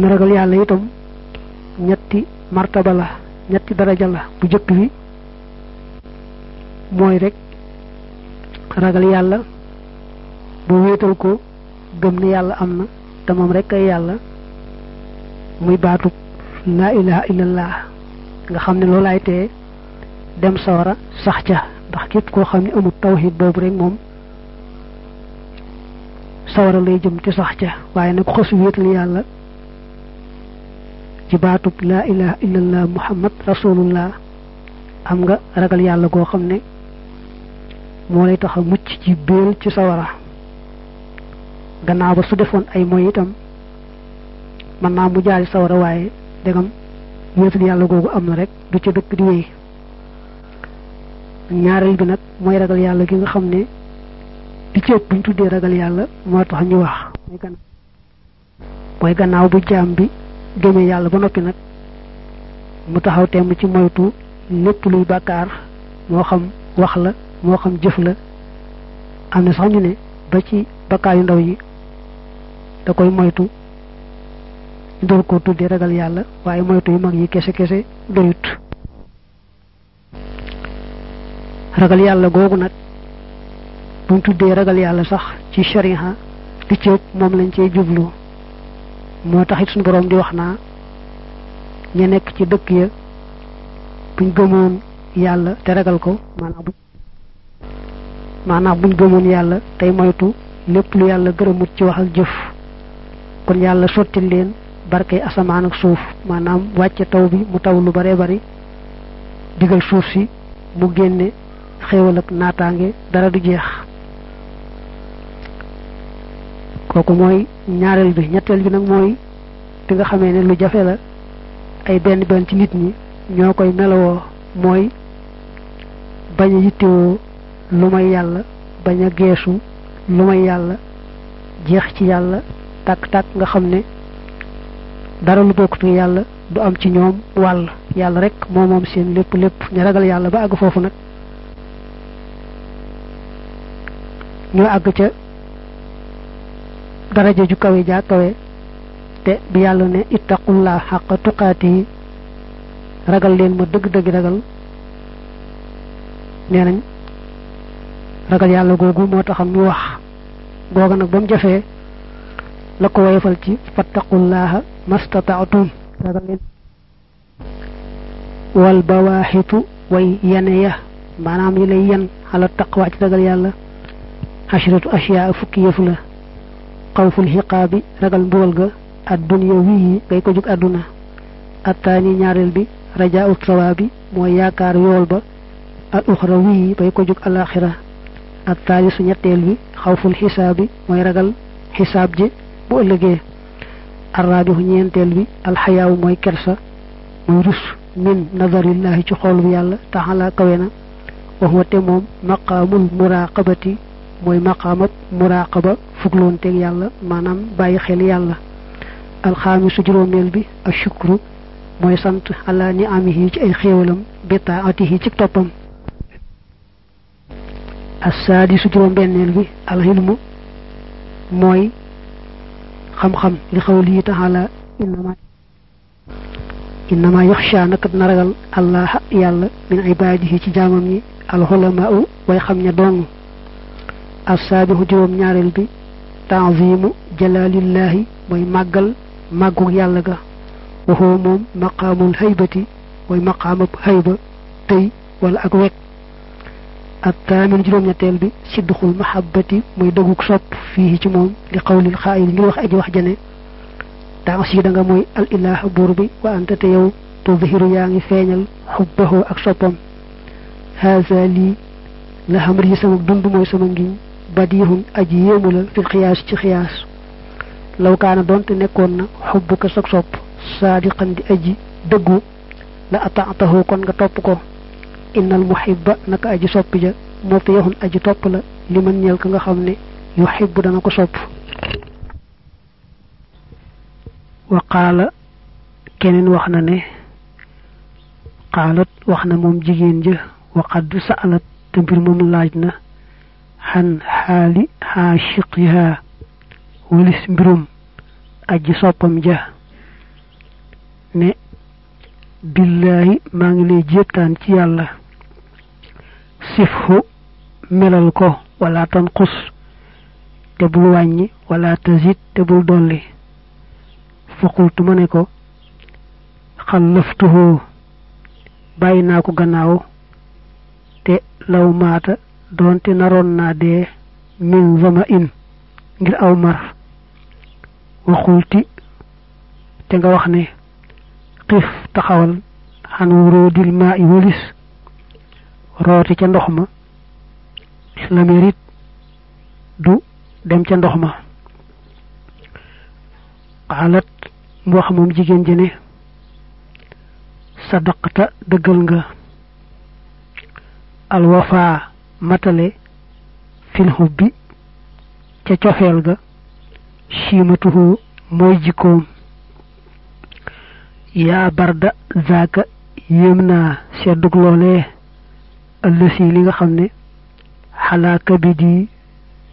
na ragal yàlla itam ñetti martaba la ñetti daraja la bu jëkk bi mooy rek ragal yàlla bu wéetal ko gëm ne yàlla am na te moom rek ay yàlla muy baatub laa ilaha illallah nga xam ne loolaay tee dem sawara sax ca ndax képp koo xam ne amul tawxid boobu rek moom sawara lay jëm te sax ca. Waaye nag xos wéetal yàlla ci baatub laa ilaha illallah muhammad rasulullah. Am nga ragal yàlla goo xam ne moo lay tax a mucc ci béel ci sawara. Gannaaw ba su defoon ay moy itam mën naa mu jaari sawara waaye degam wéetal yàlla googu am na rek du ca dëkk di wéy. Ñaareel bi nag mooy ragal yàlla gi nga xam ne li ci ëpp buñ tuddee ragal yàlla moo tax ñu wax. Mooy gannaaw bu jaam bi gëmee yàlla ba noppi nag mu taxaw temm ci moytu lépp luy bàkkaar moo xam wax la moo xam jëf la. Am na sax ñu ne ba ci bakkaar yu ndaw yi da koy moytu. Door ko tuddee ragal yàlla waaye moytu yu mag yi kese kese doyut. Ragal yàlla googu nag buñ tuddee ragal yàlla sax ci shariha li ci moom lañ cee jublu. Moo taxit suñu boroom di wax naa ña nekk ci dëkk ya buñ gëmoon yàlla te ragal ko maanaam maanaam buñ gëmoon yàlla tey moytu lépp lu yàlla gërëmut ci wax ak jëf. Kon yàlla sottil leen barkey asamaan ak suuf maanaam wàcce taw bi mu taw lu bare bari digal suuf si mu génne xéewal ak naataange dara du jeex. Kooku mooy ñaareel bi ñetteel bi nag mooy bi nga xamee ne lu jafe la ay benn benn ci nit ñi ñoo koy melowoo mooy bañ a yittewoo lu may yàlla bañ a geesu lu may yàlla jeex ci yàlla tàkk-tàkk nga xam ne dara lu bokkatu yàlla du am ci ñoom wàll. Yàlla rek moo moom seen lépp lépp. Ñu ragal yàlla ba àgg foofu nag. Ñoo àgg ca daraja ju kawe jaa kawe te bi yàlla ne ittaqullah xaqa tuqaati ragal leen ma dëgg-dëgg ragal. Nee nañ ragal yàlla googu moo taxam ñu wax googa nag ba mu jafee la ko woyofal ci fattaqullaha mastataatum ragal leen. Wal bawaaxitu way yene ya maanaam yi lay yen xala taqwa ci ragal yàlla. Ashratu ashyaa fukki yëfu la. Xawful xiqaabi ragal mbugal ga addunya wii ngay ko jug àdduna attaani ñaareel bi rajaa ut sawaabi mooy yaakaar yool ba al uxra wii bay ko jug alaxira attaalisu ñetteel bi xawful xisaabi mooy ragal xisaab ji bu ëllëgee arraabihu ñeenteel bi alxayaawu mooy kersa mooy rus min nazarillahi ci xool bu yàlla taxala kawe na wax wa te moom maqaamul muraqabati mooy maqaamab muraqaba fugloonteeg yàlla maanaam bàyyi xel yàlla alxaamisu juróomeel bi ashukru mooy sant ala ni amihi ci ay xéewalam bi taatihi ci toppam assaadisu juróom benneel bi alxilmu mooy xam-xam li xawlihi taala innama innama yaxsha nakat na ragal allah yàlla min ibaadihi ci jaamam ñi alxulamaau way xam ña dong السابح جوم نيارل بي تعظيم جلال الله موي ماغال ماغو يالاغا وهو موم مقام الهيبه موي مقام الهيبه تي ولا اك ويك الثامن جوم نيتل بي صدق المحبه موي دغوك سوب فيه تي لقول الخائن ني واخ ادي واخ موي الاله بوربي وانت تيو تظهر ياغي فينال حبه اك هذا لي لا حمري سمك دوند موي سمك badihun aji yéemu la fil xiyaas ci xiyaas. Law kaana doonte nekkoon na xubbuka sopp di aji dëggu la ataatahu kon nga topp ko. Innal muhibba naka aji soppi ja mutiyahun aji topp la li man ñeel ka nga xam ne yuhibbu dana ko sopp. Wa qaala keneen wax ne qaalat wax na moom jigéen wa qad sa'alat te حال عاشقها ولسبرم أجي صوبم جا ني. بالله ما نلي جيتان تي يالا سفه ملالكو. ولا تنقص. تبول واني. ولا تزيد. تبول دولي. فقلت منكو خلفته بايناكو غناو. تي لو مات. دونتي نارون نا دي min zama in ngir aw mar waxulti te nga wax ne xiif taxawal xan wuróodil maa i rooti ca ndox ma la du dem ca ndox ma. Xaalat mu wax moom jigéen ji ne sadaqta dëggal nga alwafa matale fil hubbi ca cofeel ga chimatuhu mooy jikkoom yaa barda zaaka yéem naa seddug loolee ëllësi li nga xam ne xalaaka bi di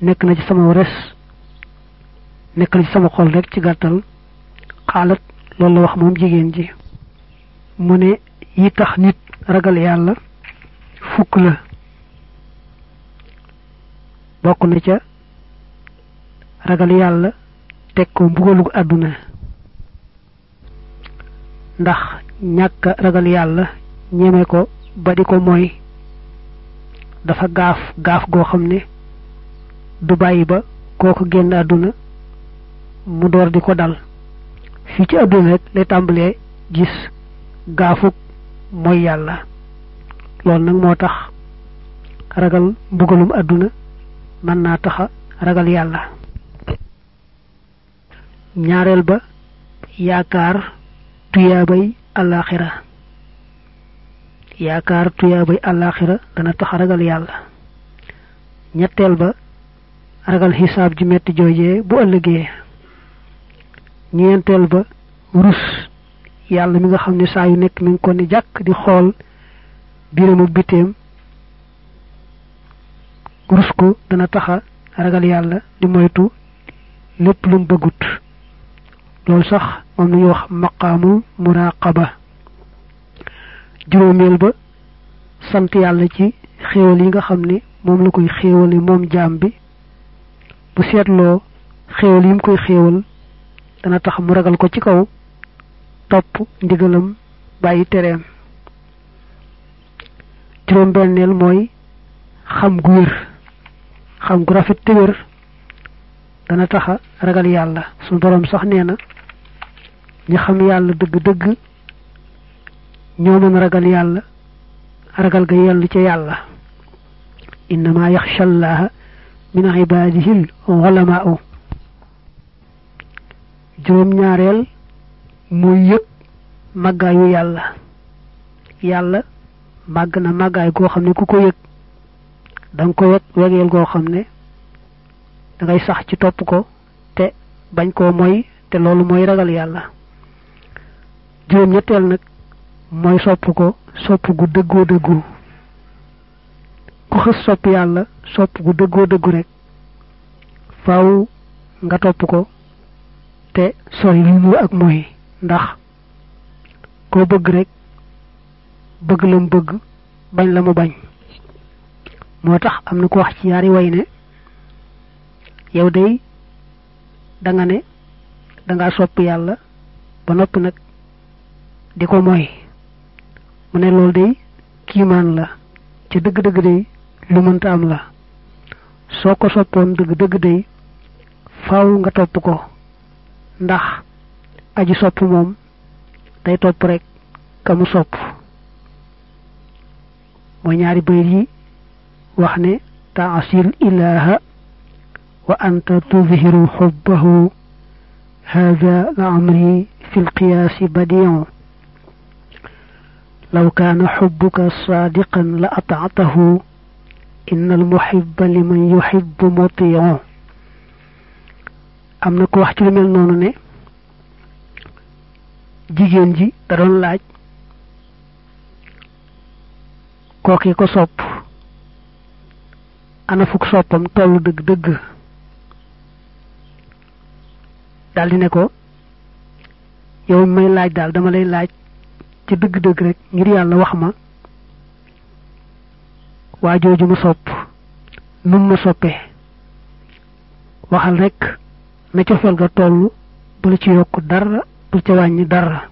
nekk na ci sama res nekk na ci sama xol rek ci gàttal xaalat loolu la wax moom jigéen ji mu ne yi tax nit ragal yàlla fukk la bokk na ca ragal yàlla teg ko mbugalug àdduna. Ndax ñàkk ragal yàlla ñeme ko ba di ko dafa gaaf gaaf goo xam ne du bàyyi ba kooko génn àdduna mu door di ko dal. Fii ci àdduna rek lay gis gaafug mooy yàlla. Loolu nag moo tax ragal mbugalum àdduna mën naa taxa ragal yàlla. ñaareel ba yaakaar tuyaabay àllaaxira. yaakaar tuyaabay àllaaxira dana tax ragal yàlla. ñetteel ba ragal xisaab ji metti joojee bu ëllëgee. ñeenteel ba rus yàlla mi nga xam ne saa yu nekk mi ngi ko ni jàkk di xool biram ak rus ko dana taxa ragal yàlla di moytu lépp lu mu bëggut. Loolu sax moom nañu wax maqaamul muraqaba. Juróomeel ba sant yàlla ci xéewal yi nga xam ne moom la koy xéewale moom jaam bi. Bu seetloo xéewal yi mu koy xéewal dana tax mu ragal ko ci kaw topp ndigalam bàyyi tereem. Juróom benneel mooy xam gu xam gu rafet te wér dana taxa ragal yàlla. Suñu boroom sax nee na ñi xam yàlla dëgg-dëgg ñoo mën ragal yàlla ragal ga yellu ca yàlla. Innama yaxsha allaha min ibadihi ulamaau juróom ñaareel muy yëg màggaayu yàlla. Yàlla màgg na màggaay goo xam ne ku ko yëg da nga ko weg wegeel goo xam ne da ngay sax ci topp ko te bañ koo moy te loolu mooy ragal yàlla. Juróom ñetteel nag mooy sopp ko sopp gu dëggoo dëggu. Ku xës sopp yàlla sopp gu dëggoo dëggu rek faaw nga topp ko te sori li mu ak mooy. Ndax koo bëgg rek bëgg la mu bëgg bañ la mu bañ moo tax am na ko wax ci yaari way ne yow day da nga ne da ngaa sopp yàlla ba noppi nag di ko mooy mu ne day la ca dëgg-dëgg day lu mënta am la. Soo ko soppoon dëgg-dëgg day faaw nga topp ko. Ndax aji sopp moom day topp rek ka mu sopp. Mooy ñaari bayit yi وحني تعصي الإله وأنت تظهر حبه. هذا لعمري في القياس بديع. لو كان حبك صادقا لأطعته. إن المحب لمن يحب مطيع. أمنك واحد من النونني جيجين جي ترون لاج. كوكي كو ana fuk soppam tollu dëgg dëgg. Daldi ne ko yow may laaj daal dama lay laaj ci dëgg-dëgg rek ngir yàlla wax ma waa jooju ma sopp num ma soppee waxal rek na cofeel ga toll bu ci yokk dara bu ca wàññi dara.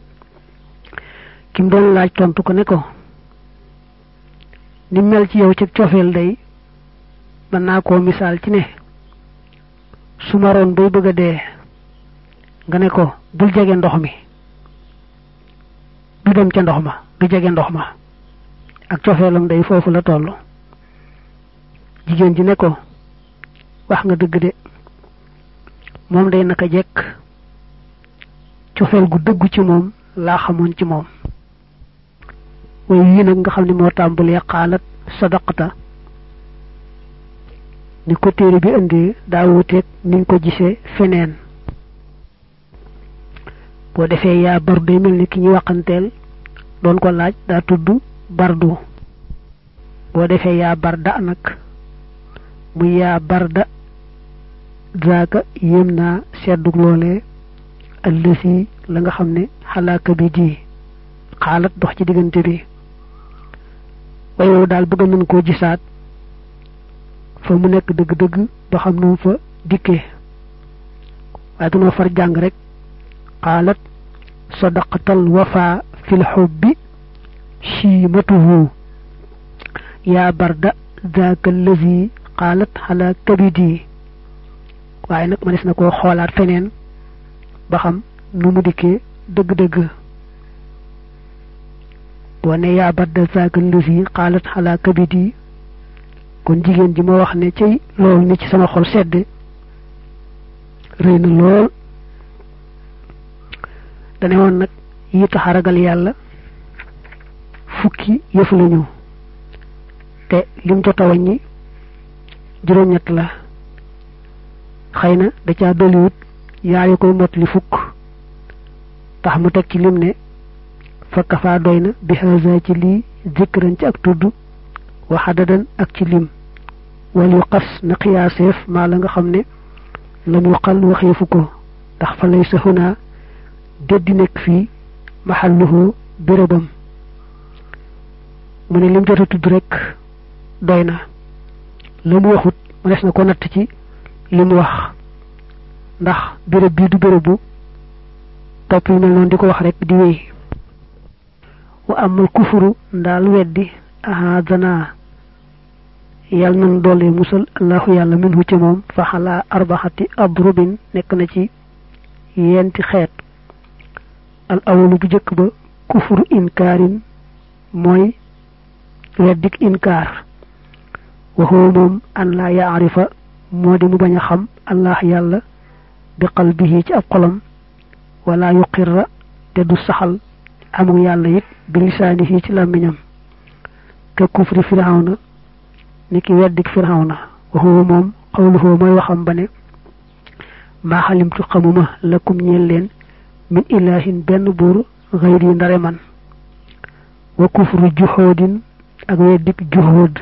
Kim doon laaj tontu ko ne ko ni mel ci yow ci cofeel day mën naa koo misaal ci ne su maroon bay bëgg a nga ne ko bul jege ndox mi. Du dem ca ndox ma du jege ndox ma. Ak cofeelam day foofu la toll. Jigéen ji ne ko wax nga dëgg de. Moom day naka jekk. Cofeel gu dëggu ci moom laa xamoon ci moom. Way yii nag nga xam ne moo ni ko téere bi indee daa wuteeg niñ ko gisee feneen. Boo defee yaa bardu day ni ki ñuy waxanteel doon ko laaj daa tudd bardu. Boo defee yaa barda nag muy yaa barda zaaka yéem naa seddug loolee la nga xam ne bi di xaalat dox ci diggante bi. Bëgg nañ fa mu nekk dëgg-dëgg ba xam nu fa dikkee waaye dañoo far jàng rek qaalat sadaqatal wafa fil xubbi shiimatuhu yaa barda ذاك الذي قالت على كبدي waye nak manes nako xolaat fenen ba xam nu mu dikke deug deug bo ne ya badda zaka allazi qalat ala kabidi kon jigéen ji ma wax ne cay loolu ni ci sama xol sedd rëy na lool. Dane woon nag yi tax ragal yàlla fukki yëf lañu te lim jot a wàññi juróom-ñett la. Xëy na da caa dolliwut yaar yi koy mot li fukk. Tax mu teg ci lim ne fakka faa doy na bi haza ci lii zikran ci ak tudd. وحددا اك تيليم وليقص نقياسف ما لاغا خامني لم يقل وخيفكو. داخ فليس هنا. دد نيك في محله بربم. من لم جاتو تود رك دوينا لم وخوت مانيس نكو نات تي لم وخ. داخ برب بي دو بربو. توبي مل نون ديكو وخ رك دي وي وام الكفر. دال ودي أهادنا. yal nan dolé musal allahu yalla minhu ci mom fa hala arbahati abrubin nek na ci yenti xet al awlu bu jëk ba kufru inkarin moy weddik inkar wa huwa mom an la ya'rifa modi mu baña xam allah yalla bi qalbihi ci ab xolam wala yuqirra te du saxal amu yalla yit bi lisanihi ci lamiñam ka kufri fir'auna niki weddik firawna wa huwa mom qawluhu moy waxam bané ma halimtu xamuma lakum ñel leen min ilahin ben bur ghayri ndare man wa kufru juhudin ak weddik juhud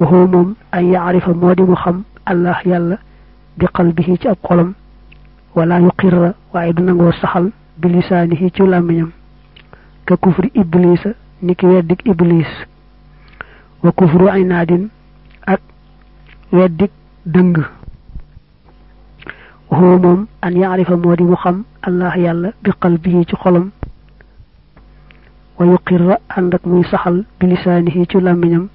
wa huwa mom ay ya'rifa modi mu xam allah yalla bi qalbihi ci ak xolam wala yuqirra waaye du nangoo saxal bi lisanihi ci làmmiñam ka kufri iblisa niki weddik iblis wa kufru inaadin ak weddik dëng. Waxoo moom an yaarifa moo di mu xam allah yàlla bi qalbihi ci xolam. Wa yuqirra ànd ak muy saxal bi lisaanihi ci làmmiñam.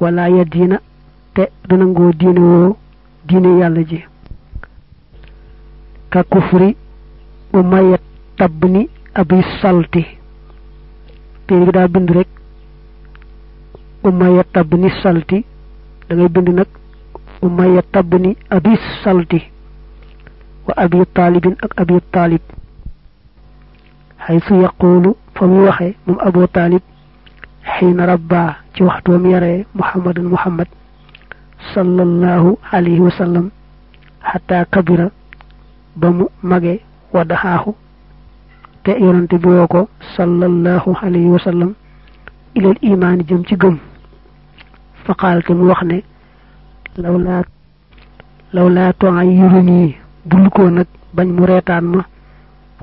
Wala yaddiina te du nangoo diine woo diine yàlla ji. Ka kufri umayya tabb ni abi salti. Téere daa bind rek umaya tabni salti da ngay bind nak umaya tabni abi salti wa abi talibin ak abi talib haythu yaqulu famu waxe mom abu talib hina rabba ci waxtu wam yare muhammadan muhammad sallallahu alayhi wa sallam hatta kabira bamu mage wadahahu te yonante bi woko sallallahu alayhi wa sallam ila al iman jëm ci gëm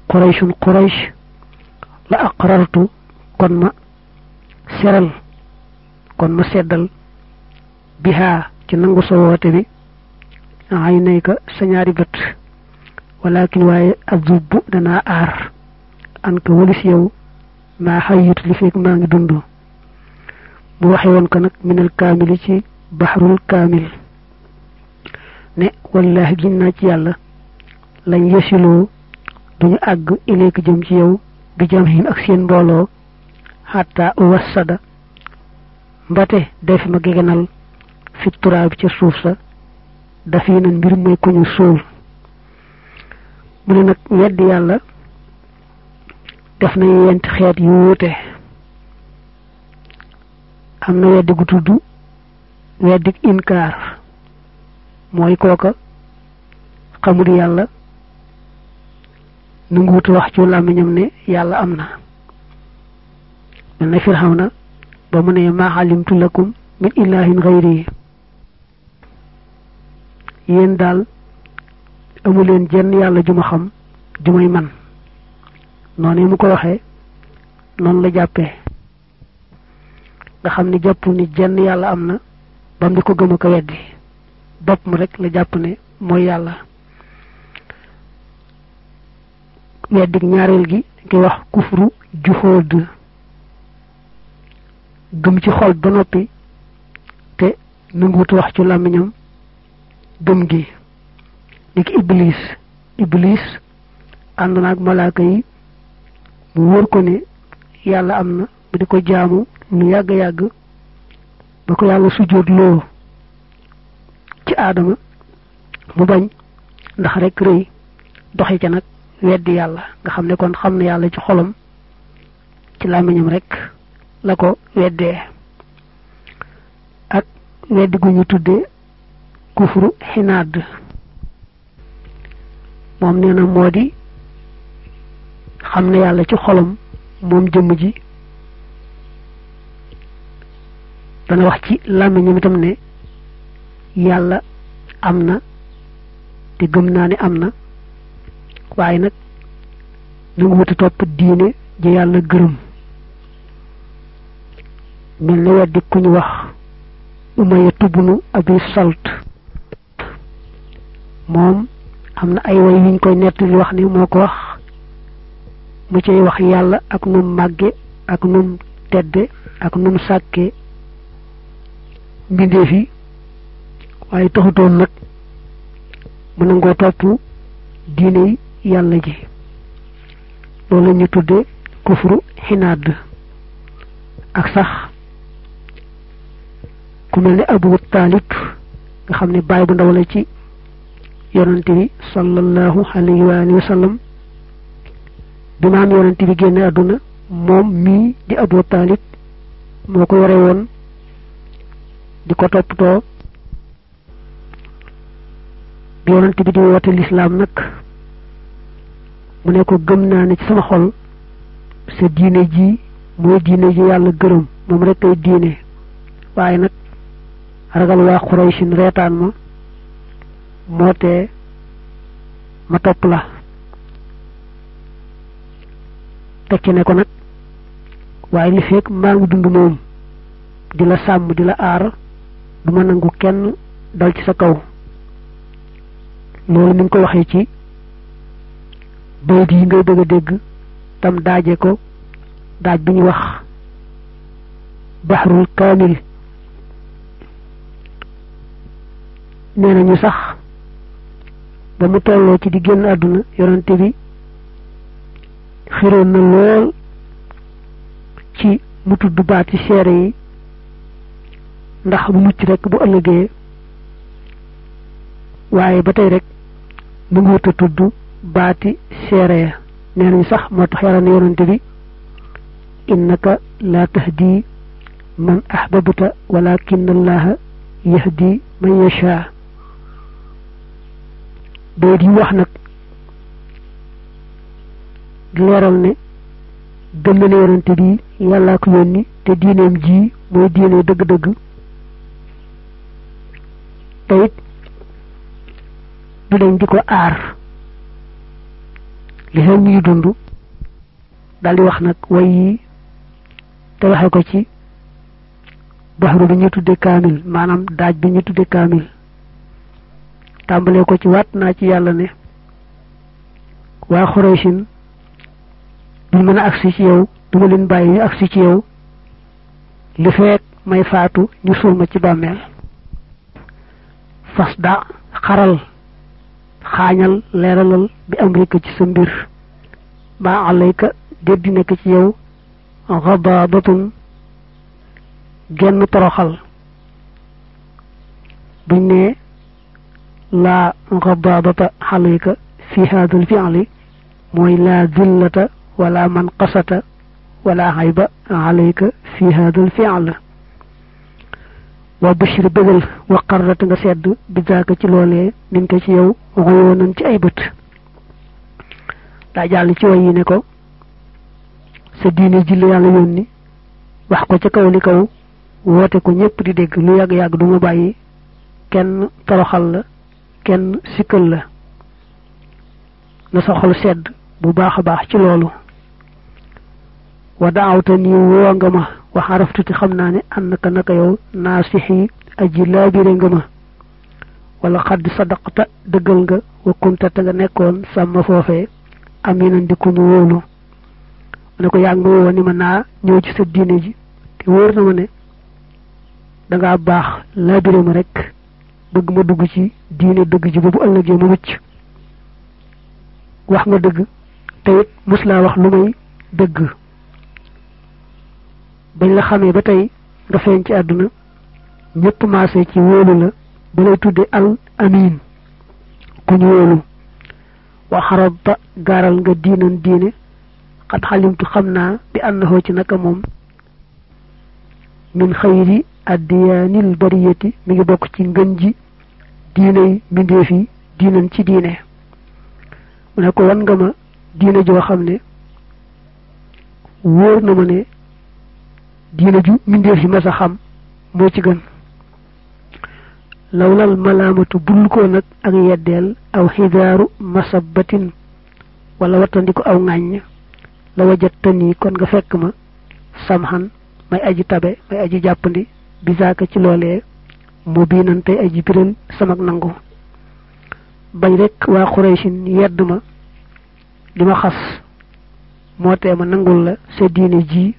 qurayshun quraysh la aqrartu kon ma seral kon ma seddal biha ci nangu sa woote bi ay nay ka sa ñaari bët walakin waaye azubbu danaa aar an ka walis yow maa xayyit li fekk maa ngi dund mu waxe woon ko nag minal kaamili ci baxrul kaamil ne wallahi giñ naa ci yàlla lañ yesiloo duñu àgg ileek jëm ci yow bi jamhim ak seen mbooloo xataa uwassada mbate def ma gegenal fi turaa bi ca suuf sa dafi na mbir mooy ku ñu mu ne nag weddi yàlla def na yent xeet yu wuute am na weddi gu tudd weddik inkaar. Mooy kooka xamul yàlla nu nguutu wax ci làmmiñam ne yàlla am na. Mel na firxawna ba mu ne maa alimtu lakum min ilahin xayri yéen daal amuleen jenn yàlla ju xam ju may man. Noonu mu ko waxee noonu la jàppee. Nga xam ni jàpp ni jenn yàlla am bam di ko gëm ko weddi bopp mu rek la jàpp ne mooy yàlla. Weddik ñaareel gi ngi wax kufru juxóod gëm ci xol ba noppi te nanguwut wax ci làmmiñam gëm gi. Niki iblis iblis ànd naag malaaka yi mu wóor ko ne yàlla am mu di ko jaamu lu yàgg yàgg ba ko yàlla sujjóot loo ci aadama mu bañ ndax rek rëy doxe ca nag weddi yàlla nga xam ne kon xam na yàlla ci xolam ci làmmiñam rek la ko weddee. Ak weddi gu ñu tuddee kufru xinaad moom nee na moo di xam ne yàlla ci xolam moom jëmm ji dana wax ci làmmiñam itam ne yàlla am na te gëm naa ne am na waaye nag nu ngi wuta topp diine ji yàlla gërëm. Mel ne weddi ku ñu wax tubbunu abi salt. Moom am na ay way yuñ koy nettali wax ne moo ko wax. Mu cay wax yàlla ak num màgge ak num tedde ak num sàkke mbindeef yi waaye taxutoon nag na nangoo topp diine yàlla ji. Loolu ñu tudde kufru xinaad. Ak sax ku mel ne abu taalib nga xam ne baay bu ndaw la ci yonante bi sallallahu alayhi wa alihi wa sallam. Bi maam yonante bi génne àdduna moom mii di abu taalib moo ko yore woon di ko toppatoo. Bi yonante bi di woote lislaam nag mu ne ko gëm naa ne ci sama xol sa diine ji mooy diine ji yàlla gërëm moom rek ay diine. Waaye nag ragal waa xuraysin reetaan ma moo tee ma topp la. Tekki ne ko nag waaye li fekk maa ngi dund moom di la sàmm di la aar du ma nangu kenn dal ci sa kaw. Loolu ngi ko waxee ci bayit yi ngay bëgg a dégg tam daaje ko daaj bi ñu wax baxrul kaamil nee nañu sax ba mu tolloo ci di génn àdduna yonante bi xiroon na lool ci mu tudd baati seere yi ndax bu mucc rek bu ëllëgee waaye ba tey rek mu ngi wut a tudd baati seere ya nee nañu sax moo tax yàlla ne yonante bi innaka laa tahdi man ahbabta walakin allaha yahdi man yasha bayit yi wax nag leeral ne gëm na ne yonante bi yàllaa ko yónni te diineem ji mooy diine dëgg-dëgg te it du dañ di ko aar. Li xew ñuy dund daldi wax nag way yi te waxe ko ci baxru bi ñu tudde kaamil maanaam daaj bi ñu tudde kaamil. Tàmbalee ko ci waat naa ci yàlla ne waa xuraysin duñ mën a agsi ci yow duma leen bàyyi ñu agsi ci yow. Li feek may faatu ñu suul ma ci bàmmeel fas da xaral xaañal leeralal bi amrika ci sa mbir maa alayka déddi nekk ci yow xabaabatun genn toroxal buñ ne laa xabaabata alayka fi haadal fi'li mooy laa dillata wala manqasata wala xayba alayka fi haadal fi'l wa bashir bëggal wa qarrat nga sedd bi zaaka ci loolee min ko ci yow xoyoonan ci ay bët. Daa jàll ci way ne ko sa diine ji la yàlla yónni wax ko ca kaw li kaw woote ko ñépp di dégg lu yàgg-yàgg du ma bàyyi kenn toroxal la kenn sikkal la. Na sa xol sedd bu baax a baax ci loolu. Wa daawta nii woo nga ma وحرفت تخمناني أنك نقيو ناسحي أجي لا برنجما ولقد صدقت دقلنغ وكنت تغنيكون سما فوفي. أمينا ديكون وولو. ونكو يانغو ونمنا نيوج سدينيجي تيورنا مني. danga bax la birim rek bëgg ma dugg ci diine dëgg ji bobu ëllëgé mu wëcc wax nga dëgg tayit musla wax lu may dëgg bañ la xamee ba tey nga feeñ ci àdduna ñëpp maase ci wóolu la ba lay tudde al amin ku wóolu. Wa ba gaaral nga diinan diine xat xalimtu xam naa bi ànnaxoo ci naka moom. Min xayri addiyaanil bariyati mi ngi bokk ci ngën ji diiney mbindeef yi ci diine. Mu ne ko wan nga ma diine joo xam ne wóor na ma ne diine ju mbindeef yi mas a xam moo ci gën. Lawlal malaamatu bul ko nag ak yeddeel aw xidaaru masabatin wala wattandiku aw ŋàññ la wajattani kon nga fekk ma samxan may aji tabe may aji jàppandi bisaaka ci loolee biinan tey aji samak nangu. Bañ rek waa xuraysin yedd ma di ma xas nangul la sa diine ji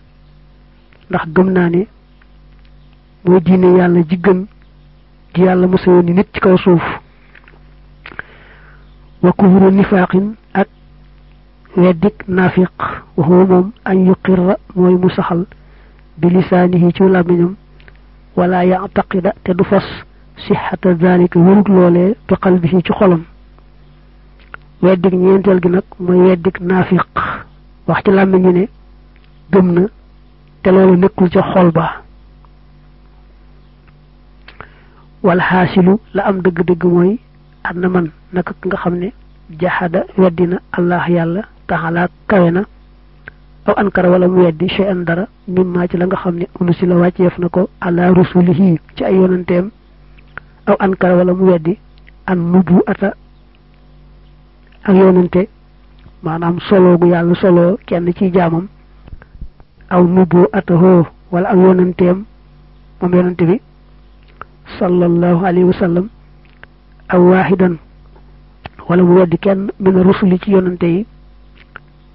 ndax gëm naa ne mooy diine yàlla ji gën ji yàlla mosa yónni nit ci kaw suuf wa kufru nifaaqin ak weddik naafiq waxuwa moom an yuqirra mooy mu saxal bi lisaanihi ci làmmiñam wala yactaqida te du fas sixata zalika wérug loolee bi qalbihi ci xolam weddik ñeenteel gi nag mooy weddik naafiq wax ci làmmiñu ne gëm na te nekkul ca xol ba wal xaasilu la am dëgg-dëgg mooy ànd na man naka nga xam ne jaxada weddina allah yàlla taxalaa kawe na aw ankara wala mu weddi shay an dara mimmaa ci la nga xam ne unu la ala rusulihi ci ay yonanteem aw ankara wala mu weddi an nubu ata ak yonante maanaam solo gu yàlla solo kenn ci jaamam aw nubu atahoo wala ak yonanteem moom yonante bi sallallahu alayhi wa sallam aw waaxidan wala mu weddi kenn min rusuli ci yonante yi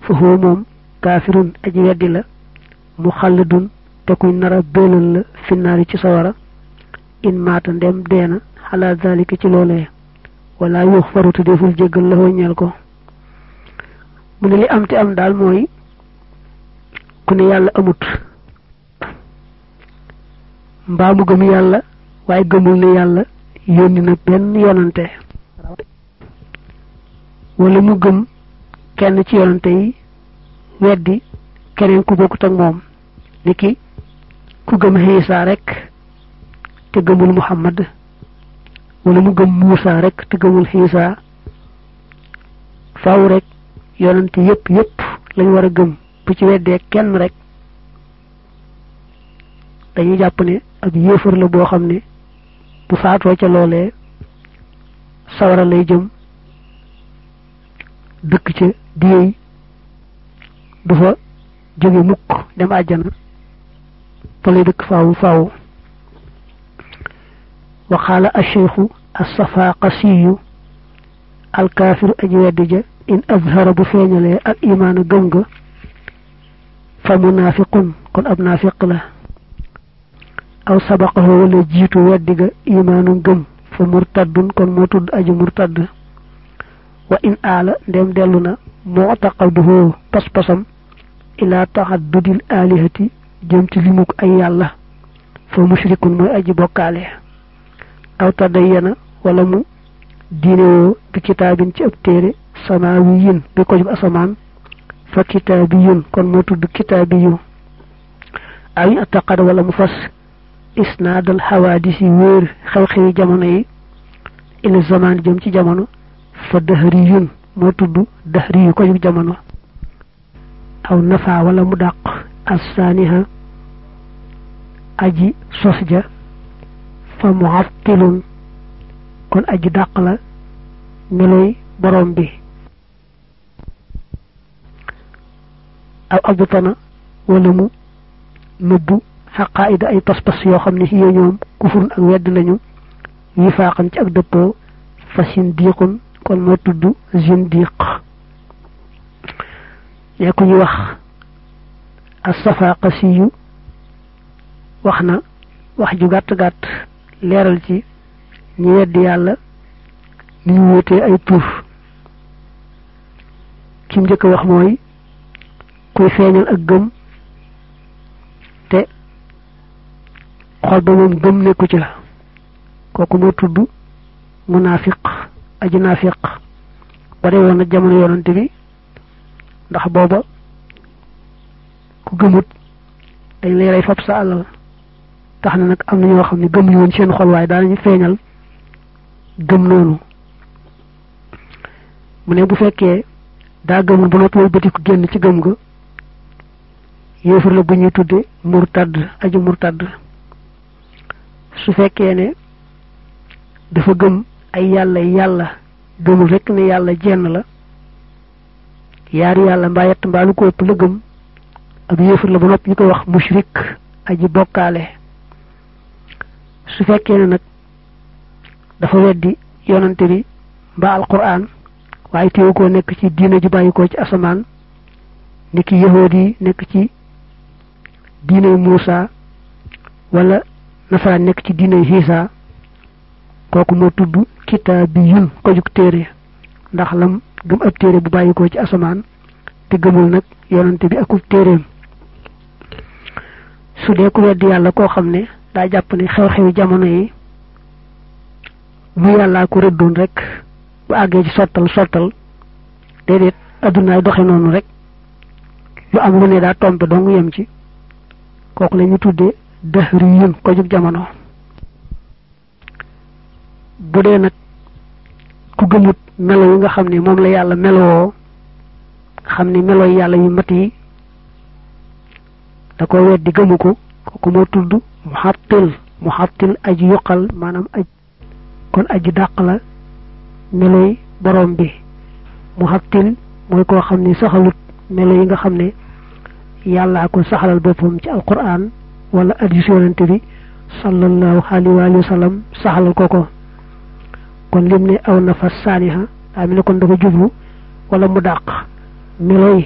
fa huwa moom kaafirun aji weddi la mu xalladun te kuy nara béelal la finnaari ci sawara in maata ndem deena xalaa zalika ci loolee wala yuux farutu deful jéggal la ñeel ko mu ne li am te am daal mooy ne yàlla amut. Mbaa mu gëm yàlla waaye gëmul ne yàlla yónni na benn yonante. Wala mu gëm kenn ci yonante yi weddi keneen ku bokkut ak moom. Niki ku gëm Xiisa rek te gëmul Muhammad. Wala mu gëm Muusa rek te gëmul Xiisa faaw rek yonante yépp yépp lañ war a gëm bu ci weddee kenn rek dañuy jàpp ne ab yéefar la boo xam bu faatoo ca loolee sawara lay jëm dëkk ca diyey du fa jóge mukk dem àjjana fa dëkk faawu faawu wa qaala alcheikhu alsafaaqasiyu alkaafiru aji wedd ja in azhara bu feeñalee al imaana gëm أجي ودجا إن أظهر بفينيلي الإيمان جنگ فمنافق كن أب نافق له أو سبقه ولا جيتو ودجا إيمان جم فمرتد كن موتد أجي مرتد وإن آل دم دلنا معتقده بس بسم إلى تعدد الآلهة جمت لمك أي الله فمشرك ما أجي بوكاله aw tadayyana wala mu diinewoo bi kitaabin ci ab téere samaawiyin bi ko jub asamaan فكتابي كن موتود كتابي أي أتقد ولا مفس إسناد الحوادث وير خلخي جمعني إلى الزمان جمعي جامونو فدهري موتود دهري كن جمعنو أو نفع ولا مدق الثانيها أجي صفجة فمعطل كن أجي دقل ملي برومبي aw abutana wala mu nëbbu xaqaida ay pas-pas yoo xam ne xiyo ñoom kufurun ak wedd lañu yi faaxan ci ak dëppoo fa sindiqun kon moo tudd zindiq ne ku ñu wax as-safaqasiyu wax na wax ju gàtt gàtt leeral ci ñi wedd yàlla ni ñu ay tur kim njëkk wax mooy kuy feeñal ak gëm te xol ba moom gëm nekku ci la. kooku moo tudd munaafiq aji naafiq. ba dee woon na jamono yonante bi ndax booba ku gëmut dañ lay rey fab sa alal tax na nag am na ñoo xam ne gëm woon seen xol waaye daanañu feeñal gëm noonu. mu ne bu fekkee daa gëmul ba noppi wëlbati ko génn ci gëm ga yéefar la bu ñuy tudde murtad aji murtad. Su fekkee ne dafa gëm ay yàlla yàlla gëmul rek ne yàlla jenn la yaari yàlla mbaa yett mbaa lu ko ëpp la gëm ab yéefar la ba noppi ñu koy wax mushrik aji bokkaale. Su fekkee ne nag dafa weddi yonante bi mbaa alquran waaye teewu koo nekk ci diina ji bàyyi ci asamaan ni ki yahood yi nekk ci diinay Muusa wala nasaraan nekk ci diinay Hiisa kooku moo tudd kitaabiyun ko jug téere ndax lam gëm ab téere bu bàyyi ko ci asamaan te gëmul nag yonante bi akub téereem. Su dee ku weddi yàlla koo xam ne daa jàpp ne xew-xewi jamono yi lu yàllaa ko rek bu àggee ci sottal sottal déedéet addunaay doxe noonu rek lu am lu ne tombe dong yem ci kooku la ñu tuddee dahriyun ko jug jamono. Bu dee ku gëmut melo yi nga xam la yàlla melowoo xam melo yàlla yu mat yi da ko weddi gëmu ko kooku moo tudd muhattil muhattil aji yuqal maanaam aj kon aji dàq la meloy borom bi. Muhattil saxalut melo yi nga yàllaa ko saxalal boppam ci alquran wala hadiis yonante bi sallallahu alayhi wa sallam saxalal ko ko. Kon lim ne aw na fa saaniha daa mel ne kon dafa jublu wala mu dàq. Meloy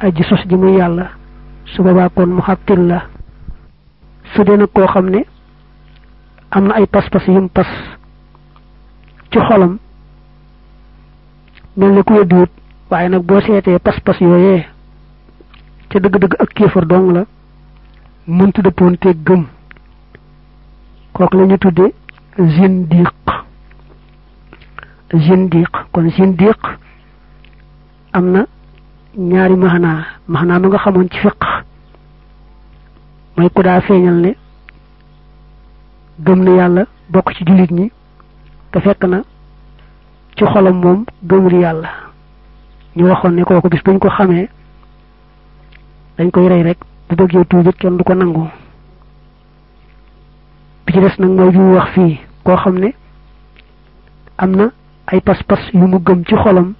aji sos ji muy su kon la. Su dee ne ay pas-pas yum pas ci xolam mel ne ku seetee pas-pas yooyee ca dëgg-dëgg ak kéefar dong la mëntu dëppoon te gëm. Kooku la ñu tudde zindiq. Zindiq. Kon zindiq am na ñaari maxanaa. Maxanaa ma nga xamoon ci fiq mooy ku feeñal ne gëm na yàlla bokk ci jullit ñi te fekk na ci xolam moom gëmul yàlla. Ñu waxoon ne kooku bis buñ ko xamee dañ koy rey rek bu bëggee tuubit kenn du ko nangu. Bi ci des nag mooy mu wax fii koo xam ne am na ay pas-pas yu mu gëm ci xolam.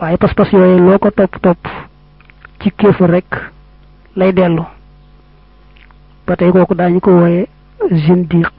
Waaye pas-pas yooyu loo ko topp topp ci kéefur rek lay dellu. Ba tey kooku daañu ko wooye zindiq